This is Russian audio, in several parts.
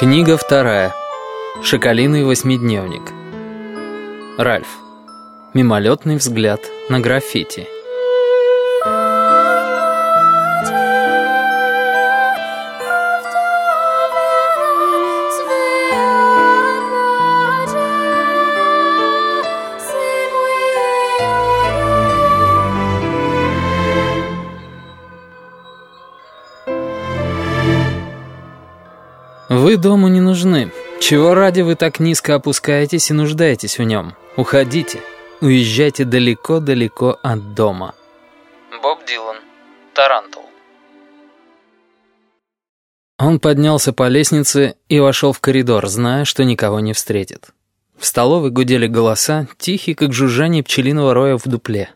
Книга вторая. Шоколиный восьмидневник. Ральф. Мимолетный взгляд на граффити. Вы дому не нужны. Чего ради вы так низко опускаетесь и нуждаетесь в нем? Уходите. Уезжайте далеко-далеко от дома. Боб Дилан. Тарантул. Он поднялся по лестнице и вошел в коридор, зная, что никого не встретит. В столовой гудели голоса, тихие, как жужжание пчелиного роя в дупле.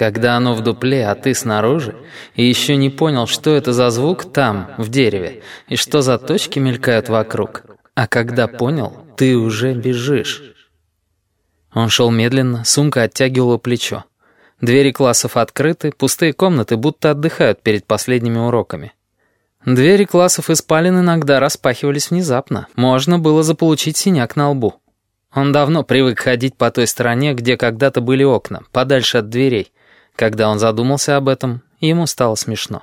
Когда оно в дупле, а ты снаружи, и еще не понял, что это за звук там, в дереве, и что за точки мелькают вокруг. А когда понял, ты уже бежишь. Он шел медленно, сумка оттягивала плечо. Двери классов открыты, пустые комнаты будто отдыхают перед последними уроками. Двери классов и спален иногда распахивались внезапно. Можно было заполучить синяк на лбу. Он давно привык ходить по той стороне, где когда-то были окна, подальше от дверей. Когда он задумался об этом, ему стало смешно.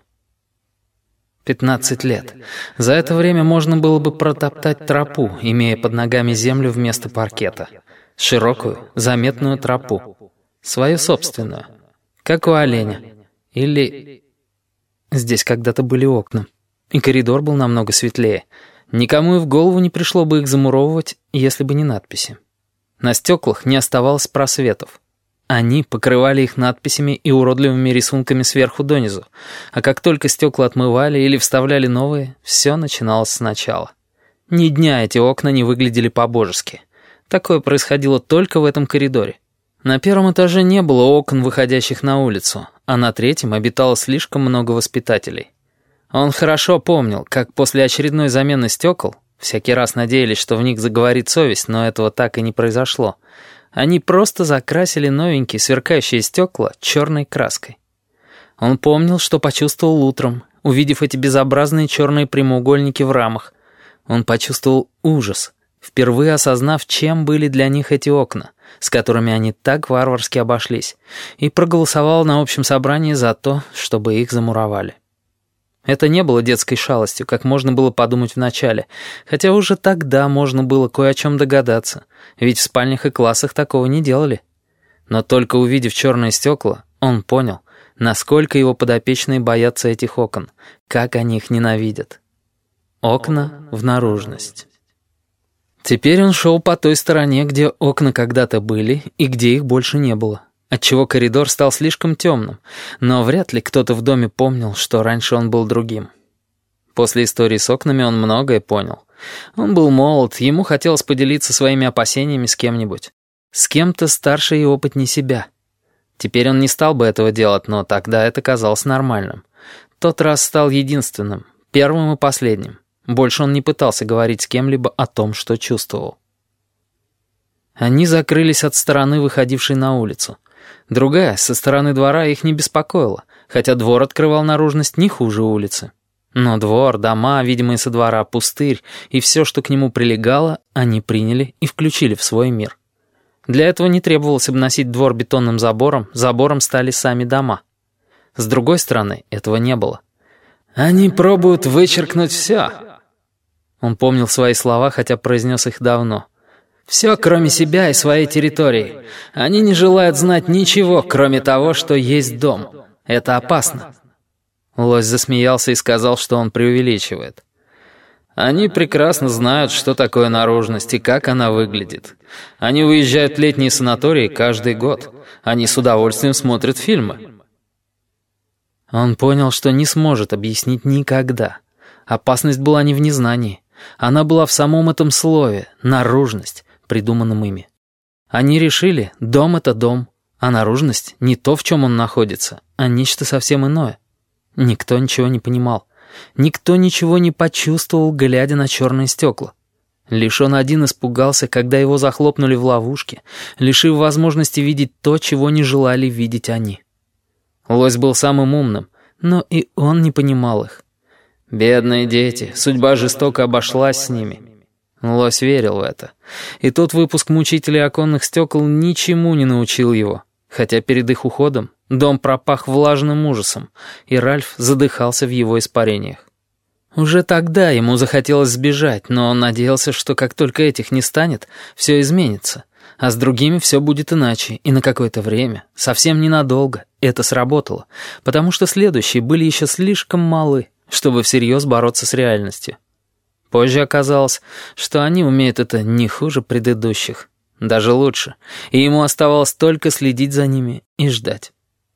Пятнадцать лет. За это время можно было бы протоптать тропу, имея под ногами землю вместо паркета. Широкую, заметную тропу. Свою собственную. Как у оленя. Или... Здесь когда-то были окна. И коридор был намного светлее. Никому и в голову не пришло бы их замуровывать, если бы не надписи. На стеклах не оставалось просветов. Они покрывали их надписями и уродливыми рисунками сверху донизу, а как только стекла отмывали или вставляли новые, все начиналось сначала. Ни дня эти окна не выглядели по-божески. Такое происходило только в этом коридоре. На первом этаже не было окон, выходящих на улицу, а на третьем обитало слишком много воспитателей. Он хорошо помнил, как после очередной замены стекол, всякий раз надеялись, что в них заговорит совесть, но этого так и не произошло, они просто закрасили новенькие сверкающие стекла черной краской. Он помнил, что почувствовал утром, увидев эти безобразные черные прямоугольники в рамах. Он почувствовал ужас, впервые осознав, чем были для них эти окна, с которыми они так варварски обошлись, и проголосовал на общем собрании за то, чтобы их замуровали. Это не было детской шалостью, как можно было подумать вначале, хотя уже тогда можно было кое о чем догадаться, ведь в спальнях и классах такого не делали. Но только увидев черные стекла, он понял, насколько его подопечные боятся этих окон, как они их ненавидят. Окна в наружность. Теперь он шел по той стороне, где окна когда-то были и где их больше не было отчего коридор стал слишком темным, но вряд ли кто-то в доме помнил, что раньше он был другим. После истории с окнами он многое понял. Он был молод, ему хотелось поделиться своими опасениями с кем-нибудь. С кем-то старше и опытнее себя. Теперь он не стал бы этого делать, но тогда это казалось нормальным. Тот раз стал единственным, первым и последним. Больше он не пытался говорить с кем-либо о том, что чувствовал. Они закрылись от стороны, выходившей на улицу. Другая, со стороны двора, их не беспокоила, хотя двор открывал наружность не хуже улицы. Но двор, дома, видимые со двора, пустырь и все, что к нему прилегало, они приняли и включили в свой мир. Для этого не требовалось обносить двор бетонным забором, забором стали сами дома. С другой стороны, этого не было. «Они пробуют вычеркнуть все». Он помнил свои слова, хотя произнес их давно – все, кроме себя и своей территории. Они не желают знать ничего, кроме того, что есть дом. Это опасно». Лось засмеялся и сказал, что он преувеличивает. Они прекрасно знают, что такое наружность и как она выглядит. Они уезжают в летние санатории каждый год. Они с удовольствием смотрят фильмы. Он понял, что не сможет объяснить никогда. Опасность была не в незнании. Она была в самом этом слове — наружность придуманным ими. Они решили, дом — это дом, а наружность — не то, в чем он находится, а нечто совсем иное. Никто ничего не понимал. Никто ничего не почувствовал, глядя на черные стекла. Лишь он один испугался, когда его захлопнули в ловушке, лишив возможности видеть то, чего не желали видеть они. Лось был самым умным, но и он не понимал их. Бедные дети, судьба жестоко обошлась с ними. Лось верил в это. И тот выпуск мучителей оконных стекол ничему не научил его. Хотя перед их уходом дом пропах влажным ужасом, и Ральф задыхался в его испарениях. Уже тогда ему захотелось сбежать, но он надеялся, что как только этих не станет, все изменится. А с другими все будет иначе, и на какое-то время, совсем ненадолго, это сработало, потому что следующие были еще слишком малы, чтобы всерьез бороться с реальностью. Позже оказалось, что они умеют это не хуже предыдущих, даже лучше, и ему оставалось только следить за ними и ждать.